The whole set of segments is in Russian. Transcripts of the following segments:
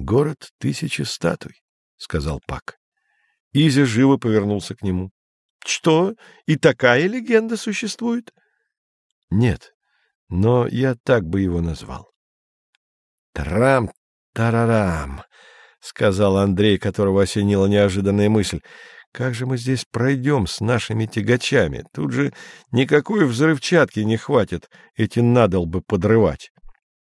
Город тысячи статуй, — сказал Пак. Изя живо повернулся к нему. — Что, и такая легенда существует? — Нет, но я так бы его назвал. — Трам-тарарам, — сказал Андрей, которого осенила неожиданная мысль. — Как же мы здесь пройдем с нашими тягачами? Тут же никакой взрывчатки не хватит эти надолбы подрывать.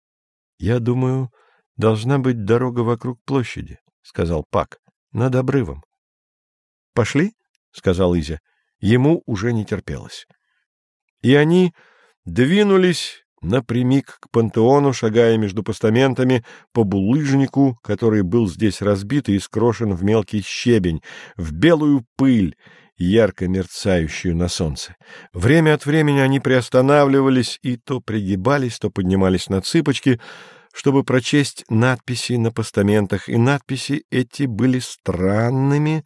— Я думаю, должна быть дорога вокруг площади, — сказал Пак, — над обрывом. — Пошли, — сказал Изя. Ему уже не терпелось. И они двинулись напрямик к пантеону, шагая между постаментами по булыжнику, который был здесь разбит и скрошен в мелкий щебень, в белую пыль, ярко мерцающую на солнце. Время от времени они приостанавливались и то пригибались, то поднимались на цыпочки, чтобы прочесть надписи на постаментах, и надписи эти были странными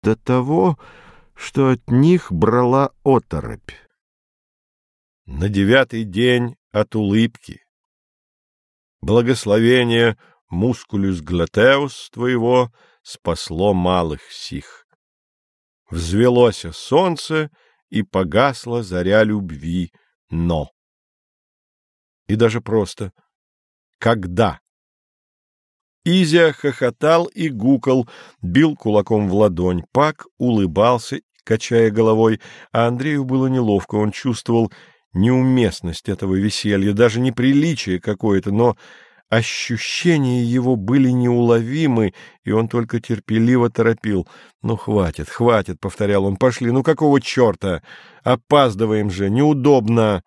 до того, что от них брала оторопь. На девятый день от улыбки. Благословение мускулюс глотеус твоего спасло малых сих. Взвелося солнце, и погасла заря любви, но. И даже просто — когда. Изя хохотал и гукал, бил кулаком в ладонь. Пак улыбался, качая головой, а Андрею было неловко. Он чувствовал неуместность этого веселья, даже неприличие какое-то, но ощущения его были неуловимы, и он только терпеливо торопил. «Ну, хватит, хватит», — повторял он, — «пошли, ну какого черта? Опаздываем же, неудобно».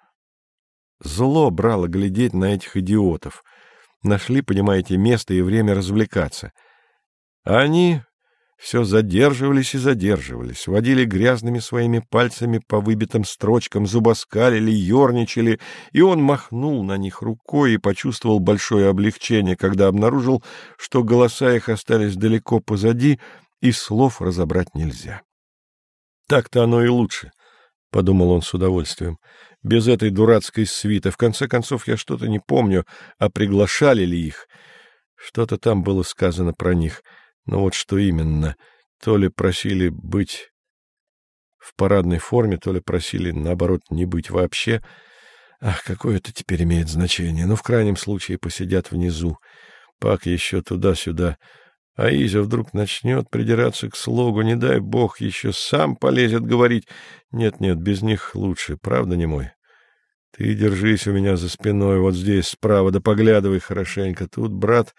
Зло брало глядеть на этих идиотов нашли, понимаете, место и время развлекаться. А они все задерживались и задерживались, водили грязными своими пальцами по выбитым строчкам, зубоскалили, ерничали, и он махнул на них рукой и почувствовал большое облегчение, когда обнаружил, что голоса их остались далеко позади, и слов разобрать нельзя. Так-то оно и лучше, — подумал он с удовольствием без этой дурацкой свиты. В конце концов, я что-то не помню, а приглашали ли их. Что-то там было сказано про них. Но вот что именно. То ли просили быть в парадной форме, то ли просили, наоборот, не быть вообще. Ах, какое это теперь имеет значение. Ну, в крайнем случае, посидят внизу. Пак еще туда-сюда. А Изя вдруг начнет придираться к слогу, не дай бог, еще сам полезет говорить. Нет-нет, без них лучше, правда, не мой? Ты держись у меня за спиной, вот здесь справа, да поглядывай хорошенько. Тут, брат,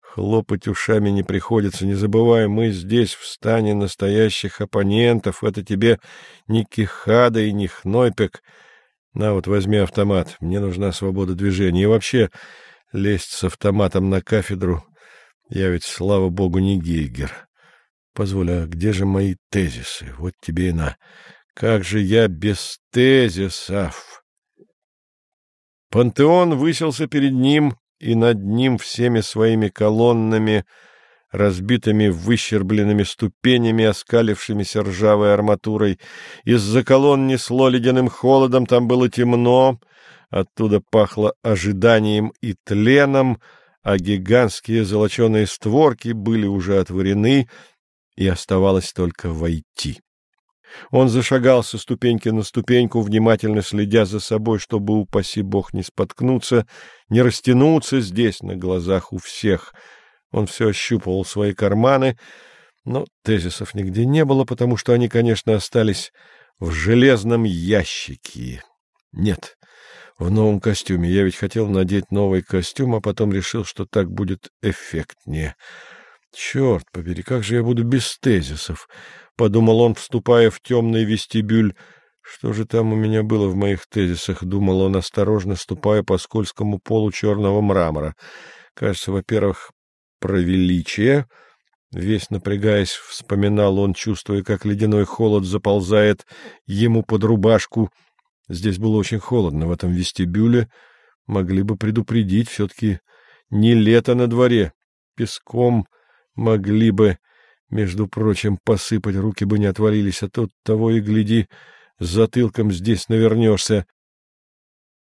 хлопать ушами не приходится. Не забывай, мы здесь в стане настоящих оппонентов. Это тебе не Кихада и не Хнойпек. На вот, возьми автомат. Мне нужна свобода движения. И вообще, лезть с автоматом на кафедру я ведь, слава богу, не Гейгер. Позволь, а где же мои тезисы? Вот тебе и на. Как же я без тезисов? Пантеон высился перед ним, и над ним всеми своими колоннами, разбитыми выщербленными ступенями, оскалившимися ржавой арматурой. Из-за колонн несло ледяным холодом, там было темно, оттуда пахло ожиданием и тленом, а гигантские золоченые створки были уже отворены, и оставалось только войти. Он зашагал со ступеньки на ступеньку, внимательно следя за собой, чтобы, упаси бог, не споткнуться, не растянуться здесь на глазах у всех. Он все ощупывал свои карманы, но тезисов нигде не было, потому что они, конечно, остались в железном ящике. Нет, в новом костюме. Я ведь хотел надеть новый костюм, а потом решил, что так будет эффектнее. Черт побери, как же я буду без тезисов? — подумал он, вступая в темный вестибюль. Что же там у меня было в моих тезисах? — думал он, осторожно ступая по скользкому полу черного мрамора. Кажется, во-первых, про величие. Весь напрягаясь, вспоминал он, чувствуя, как ледяной холод заползает ему под рубашку — Здесь было очень холодно, в этом вестибюле. Могли бы предупредить, все-таки не лето на дворе. Песком могли бы, между прочим, посыпать, руки бы не отвалились, а тут того и гляди, с затылком здесь навернешься.